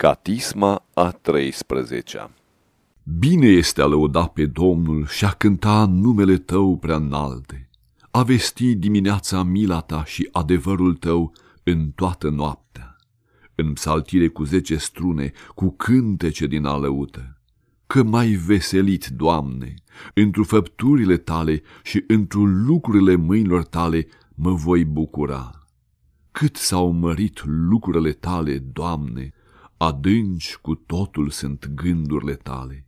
Catisma a 13-a Bine este a lăuda pe Domnul și a cânta numele tău prea înalte, a vesti dimineața mila ta și adevărul tău în toată noaptea, în psaltire cu zece strune, cu cântece din alăută. Că mai veselit, Doamne, întru făpturile tale și întru lucrurile mâinilor tale mă voi bucura. Cât s-au mărit lucrurile tale, Doamne, adânci cu totul sunt gândurile tale.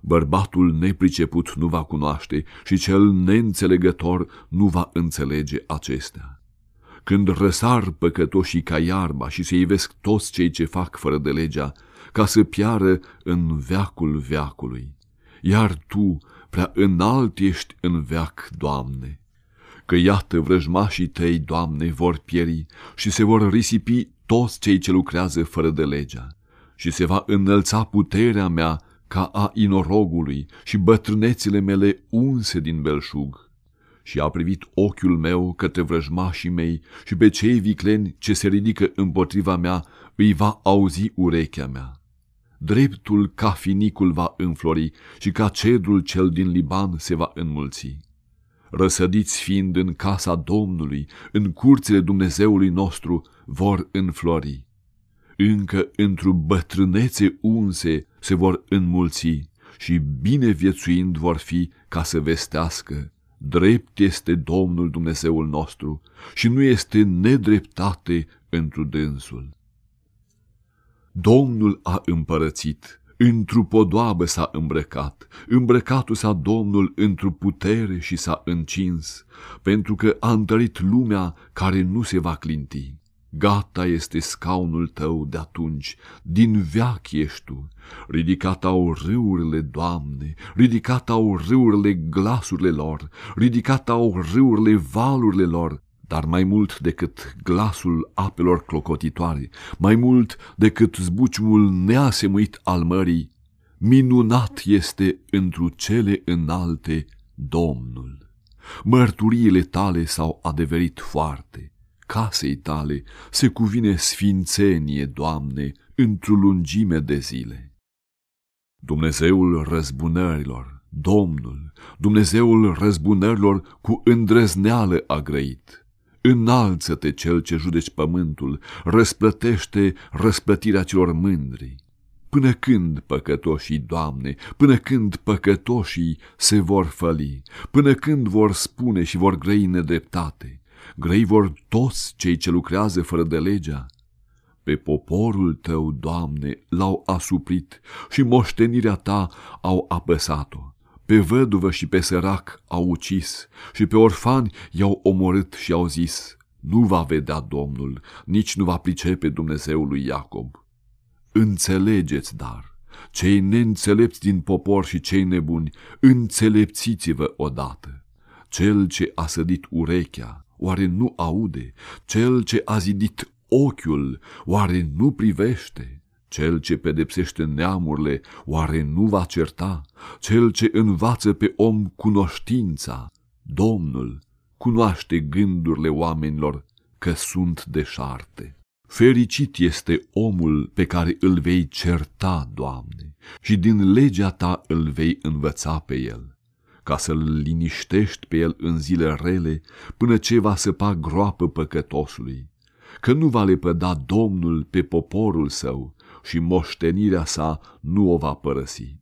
Bărbatul nepriceput nu va cunoaște și cel neînțelegător nu va înțelege acestea. Când răsar păcătoșii ca iarba și se ivesc toți cei ce fac fără de legea, ca să piară în veacul veacului. Iar Tu, prea înalt ești în veac, Doamne, că iată vrăjmașii Tăi, Doamne, vor pieri și se vor risipi toți cei ce lucrează fără de legea și se va înălța puterea mea ca a inorogului și bătrânețile mele unse din belșug. Și a privit ochiul meu către vrăjmașii mei și pe cei vicleni ce se ridică împotriva mea îi va auzi urechea mea. Dreptul ca finicul va înflori și ca cedrul cel din Liban se va înmulți. Răsădiți fiind în casa Domnului, în curțile Dumnezeului nostru, vor înflori încă într-o bătrânețe unse se vor înmulți și bine viețuind vor fi ca să vestească. Drept este Domnul Dumnezeul nostru și nu este nedreptate întru dânsul. Domnul a împărățit, într-o podoabă s-a îmbrăcat, îmbrăcatul s-a Domnul într-o putere și s-a încins, pentru că a întărit lumea care nu se va clinti. Gata este scaunul tău de atunci, din veac ești tu. Ridicat au râurile, Doamne, ridicat au râurile glasurile lor, ridicat au râurile valurile lor, dar mai mult decât glasul apelor clocotitoare, mai mult decât zbuciumul neasemuit al mării, minunat este întru cele înalte Domnul. Mărturiile tale s-au adeverit foarte casei tale se cuvine sfințenie, Doamne, într-o lungime de zile. Dumnezeul răzbunărilor, Domnul, Dumnezeul răzbunărilor cu îndrăzneală a grăit. Înalță-te cel ce judeci pământul, răsplătește răsplătirea celor mândri. Până când păcătoșii, Doamne, până când păcătoșii se vor făli, până când vor spune și vor grăi nedreptate, grei vor toți cei ce lucrează fără de legea. Pe poporul tău, Doamne, l-au asuprit și moștenirea ta au apăsat-o. Pe văduvă și pe sărac au ucis și pe orfani i-au omorât și au zis, nu va vedea Domnul, nici nu va pricepe Dumnezeul lui Iacob. Înțelegeți, dar, cei neînțelepți din popor și cei nebuni, înțelepțiți-vă odată. Cel ce a sădit urechea, oare nu aude? Cel ce a zidit ochiul, oare nu privește? Cel ce pedepsește neamurile, oare nu va certa? Cel ce învață pe om cunoștința, Domnul, cunoaște gândurile oamenilor că sunt deșarte. Fericit este omul pe care îl vei certa, Doamne, și din legea ta îl vei învăța pe el ca să-l liniștești pe el în zile rele, până ce va săpa groapă păcătosului, că nu va lepăda Domnul pe poporul său și moștenirea sa nu o va părăsi,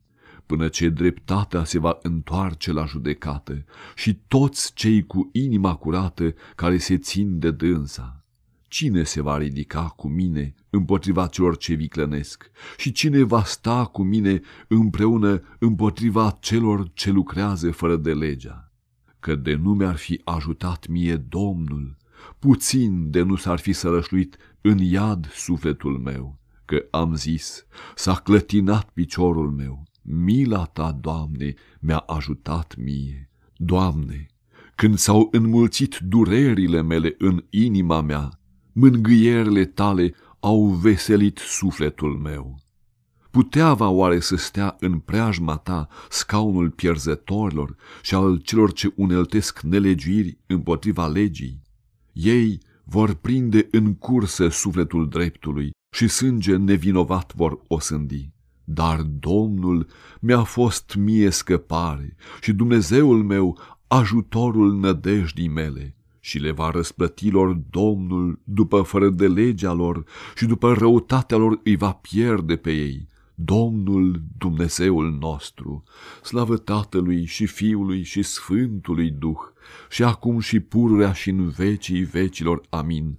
până ce dreptatea se va întoarce la judecată și toți cei cu inima curată care se țin de dânsa Cine se va ridica cu mine împotriva celor ce viclănesc și cine va sta cu mine împreună împotriva celor ce lucrează fără de legea? Că de nu mi-ar fi ajutat mie Domnul, puțin de nu s-ar fi sărășluit în iad sufletul meu, că am zis, s-a clătinat piciorul meu, mila ta, Doamne, mi-a ajutat mie. Doamne, când s-au înmulțit durerile mele în inima mea, mângâierile tale au veselit sufletul meu. Putea va oare să stea în preajma ta scaunul pierzătorilor și al celor ce uneltesc nelegiuiri împotriva legii? Ei vor prinde în cursă sufletul dreptului și sânge nevinovat vor osândi. Dar Domnul mi-a fost mie scăpare și Dumnezeul meu ajutorul nădejdii mele și le va răsplăti lor Domnul după fără de legea lor și după răutatea lor îi va pierde pe ei. Domnul Dumnezeul nostru, slavă Tatălui și Fiului și Sfântului Duh, și acum și pururea și în vecii vecilor. Amin.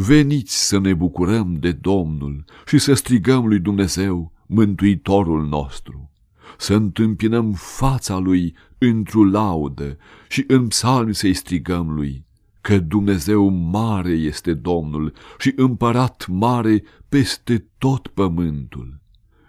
Veniți să ne bucurăm de Domnul și să strigăm lui Dumnezeu, Mântuitorul nostru, să întâmpinăm fața lui într-o laudă și în psalmi să-i strigăm lui, că Dumnezeu mare este Domnul și împărat mare peste tot pământul,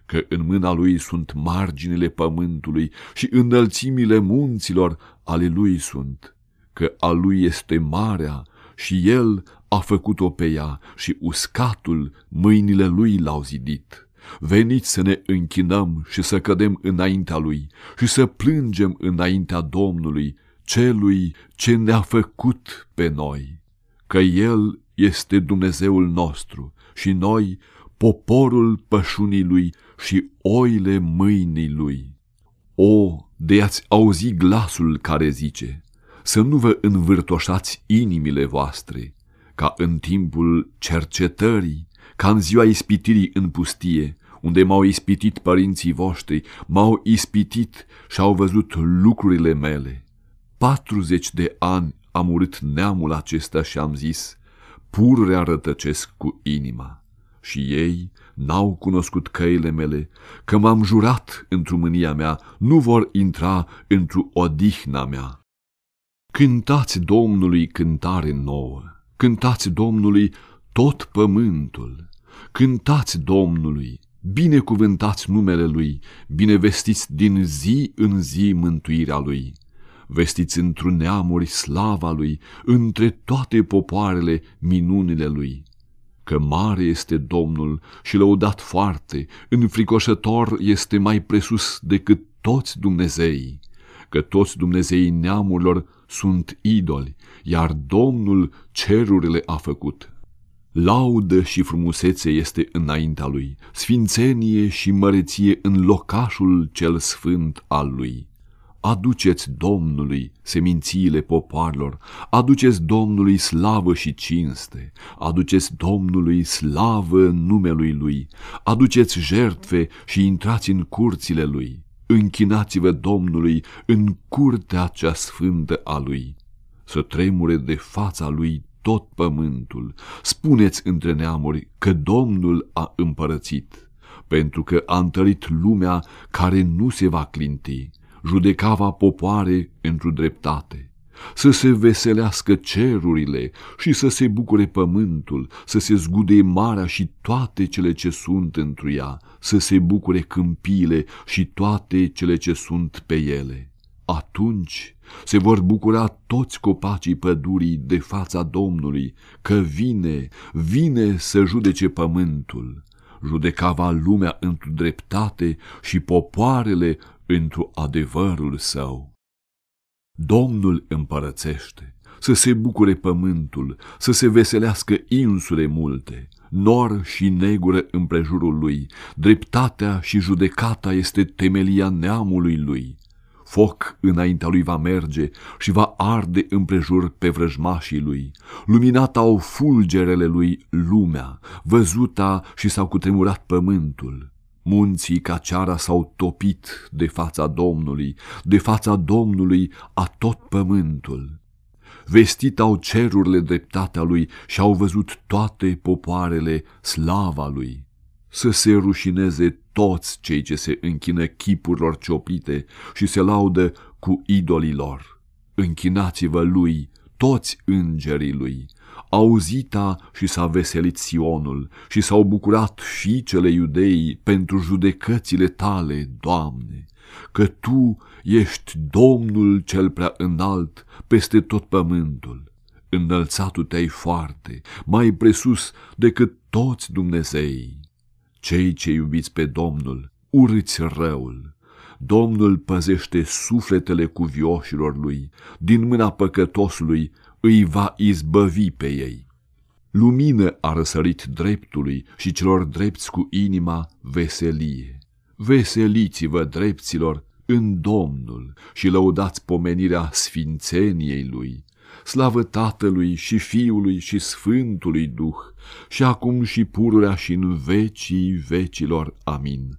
că în mâna lui sunt marginile pământului și înălțimile munților ale lui sunt, că a lui este marea și el a făcut-o pe ea și uscatul mâinile lui l-au zidit. Veniți să ne închinăm și să cădem înaintea lui și să plângem înaintea Domnului, celui ce ne-a făcut pe noi, că El este Dumnezeul nostru și noi poporul pășunii lui și oile mâinii lui. O, de ați auzi glasul care zice, să nu vă învârtoșați inimile voastre, ca în timpul cercetării, ca în ziua ispitirii în pustie, unde m-au ispitit părinții voștri, m-au ispitit și au văzut lucrurile mele. Patruzeci de ani am urât neamul acesta și am zis, pururea rătăcesc cu inima. Și ei n-au cunoscut căile mele, că m-am jurat într-o mânia mea, nu vor intra într-o odihna mea. Cântați Domnului cântare nouă, cântați Domnului tot pământul, cântați Domnului, binecuvântați numele Lui, binevestiți din zi în zi mântuirea Lui. Vestiți într-un neamuri slava Lui, între toate popoarele minunile Lui. Că mare este Domnul și lăudat foarte, înfricoșător este mai presus decât toți Dumnezeii că toți Dumnezeii neamurilor sunt idoli, iar Domnul cerurile a făcut. Laudă și frumusețe este înaintea lui, sfințenie și măreție în locașul cel sfânt al lui. Aduceți Domnului semințiile popoarelor, aduceți Domnului slavă și cinste, aduceți Domnului slavă numelui Lui, aduceți jertfe și intrați în curțile Lui închinați-vă Domnului în curtea cea sfântă a Lui, să tremure de fața Lui tot pământul. Spuneți între neamuri că Domnul a împărățit, pentru că a întărit lumea care nu se va clinti, judecava popoare într-o dreptate să se veselească cerurile și să se bucure pământul, să se zgude marea și toate cele ce sunt întru ea, să se bucure câmpiile și toate cele ce sunt pe ele. Atunci se vor bucura toți copacii pădurii de fața Domnului, că vine, vine să judece pământul. Judecava lumea într-o dreptate și popoarele într-o adevărul său. Domnul împărățește, să se bucure pământul, să se veselească insule multe, nor și negură împrejurul lui, dreptatea și judecata este temelia neamului lui. Foc înaintea lui va merge și va arde împrejur pe vrăjmașii lui. Luminata au fulgerele lui lumea, văzuta și s-au cutremurat pământul. Munții ca ceara s-au topit de fața Domnului, de fața Domnului a tot pământul. Vestit au cerurile dreptatea lui și au văzut toate popoarele slava lui. Să se rușineze toți cei ce se închină chipurilor ciopite și se laudă cu idolii lor. Închinați-vă lui toți îngerii lui. Auzita și s-a veselit Sionul și s-au bucurat fiicele iudeii pentru judecățile tale, Doamne, că Tu ești Domnul cel prea înalt peste tot pământul. Înălțatul te-ai foarte, mai presus decât toți Dumnezeii. Cei ce iubiți pe Domnul, urâți răul. Domnul păzește sufletele cuvioșilor lui, din mâna păcătosului îi va izbăvi pe ei. Lumină a răsărit dreptului și celor drepți cu inima veselie. Veseliți-vă, drepților, în Domnul și lăudați pomenirea sfințeniei Lui. Slavă Tatălui și Fiului și Sfântului Duh, și acum și pururea și în vecii vecilor. Amin.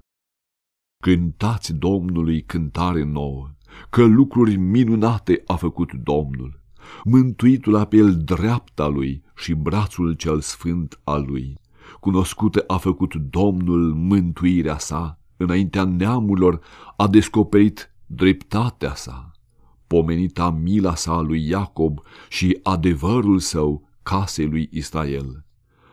Cântați Domnului cântare nouă, că lucruri minunate a făcut Domnul. Mântuitul a pe el dreapta lui și brațul cel sfânt al lui. Cunoscută a făcut Domnul mântuirea sa, înaintea neamurilor a descoperit dreptatea sa. Pomenita mila sa lui Iacob și adevărul său casei lui Israel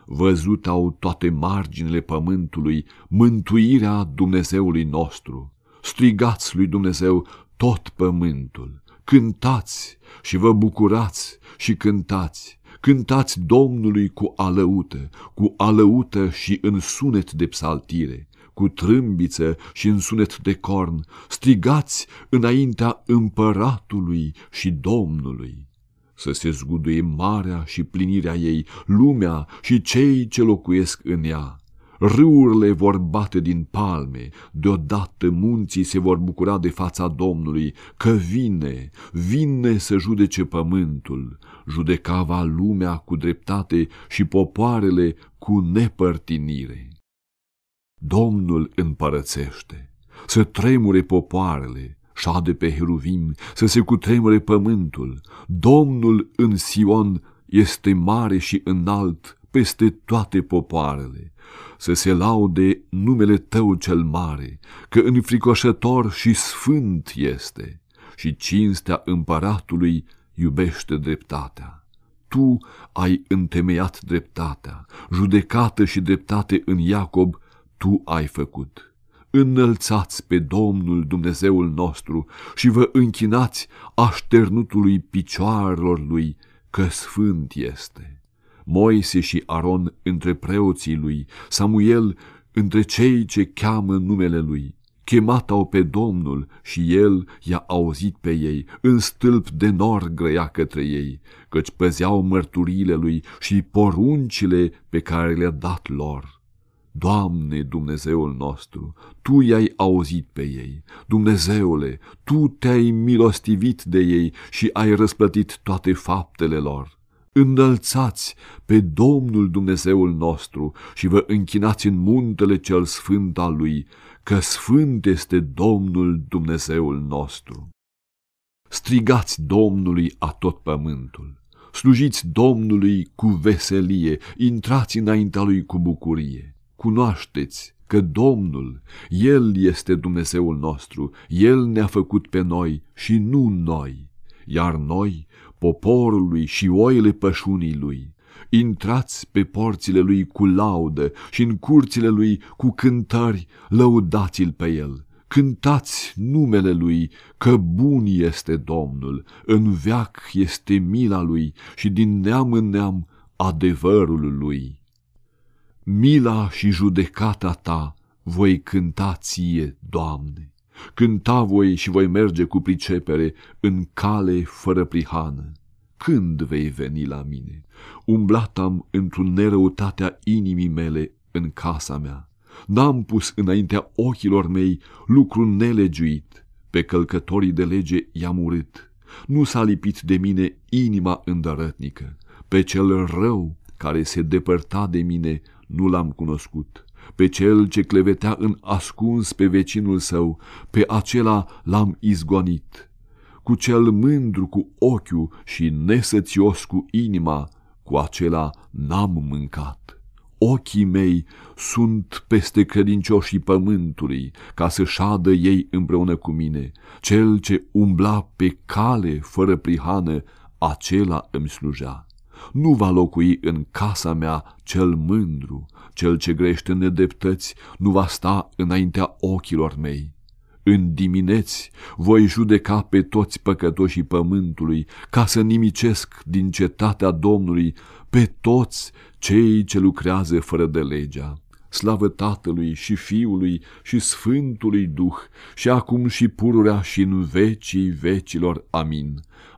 văzut au toate marginile pământului mântuirea Dumnezeului nostru. Strigați lui Dumnezeu tot pământul, cântați și vă bucurați și cântați, cântați Domnului cu alăută, cu alăută și în sunet de psaltire, cu trâmbiță și în sunet de corn, strigați înaintea împăratului și Domnului să se zguduie marea și plinirea ei, lumea și cei ce locuiesc în ea. Râurile vor bate din palme, deodată munții se vor bucura de fața Domnului, că vine, vine să judece pământul, judecava lumea cu dreptate și popoarele cu nepărtinire. Domnul împărățește, să tremure popoarele, șade pe heruvim, să se cutremure pământul. Domnul în Sion este mare și înalt peste toate popoarele. Să se laude numele tău cel mare, că înfricoșător și sfânt este și cinstea împăratului iubește dreptatea. Tu ai întemeiat dreptatea, judecată și dreptate în Iacob, tu ai făcut înălțați pe Domnul Dumnezeul nostru și vă închinați așternutului picioarelor lui, că sfânt este. Moise și Aron între preoții lui, Samuel între cei ce cheamă numele lui. Chemat au pe Domnul și el i-a auzit pe ei, în stâlp de nor grăia către ei, căci păzeau mărturile lui și poruncile pe care le-a dat lor. Doamne, Dumnezeul nostru, Tu i-ai auzit pe ei. Dumnezeule, Tu te-ai milostivit de ei și ai răsplătit toate faptele lor. Înălțați pe Domnul Dumnezeul nostru și vă închinați în muntele cel sfânt al Lui, că sfânt este Domnul Dumnezeul nostru. Strigați Domnului a tot pământul, slujiți Domnului cu veselie, intrați înaintea Lui cu bucurie cunoașteți că Domnul, El este Dumnezeul nostru, El ne-a făcut pe noi și nu noi, iar noi, poporul lui și oile pășunii lui. Intrați pe porțile lui cu laudă și în curțile lui cu cântări, lăudați-l pe el. Cântați numele lui, că bun este Domnul, în veac este mila lui și din neam în neam adevărul lui mila și judecata ta voi cânta ție, Doamne. Cânta voi și voi merge cu pricepere în cale fără prihană. Când vei veni la mine? Umblat am într-un nerăutatea inimii mele în casa mea. N-am pus înaintea ochilor mei lucru nelegiuit. Pe călcătorii de lege i-am urât. Nu s-a lipit de mine inima îndărătnică pe cel rău care se depărta de mine nu l-am cunoscut. Pe cel ce clevetea în ascuns pe vecinul său, pe acela l-am izgonit. Cu cel mândru cu ochiul și nesățios cu inima, cu acela n-am mâncat. Ochii mei sunt peste credincioșii pământului, ca să șadă ei împreună cu mine. Cel ce umbla pe cale fără prihană, acela îmi slujea. Nu va locui în casa mea cel mândru, cel ce grește nedreptăți, nu va sta înaintea ochilor mei. În dimineți voi judeca pe toți păcătoșii pământului, ca să nimicesc din cetatea Domnului pe toți cei ce lucrează fără de legea. Slavă Tatălui și Fiului și Sfântului Duh și acum și pururea și în vecii vecilor. Amin.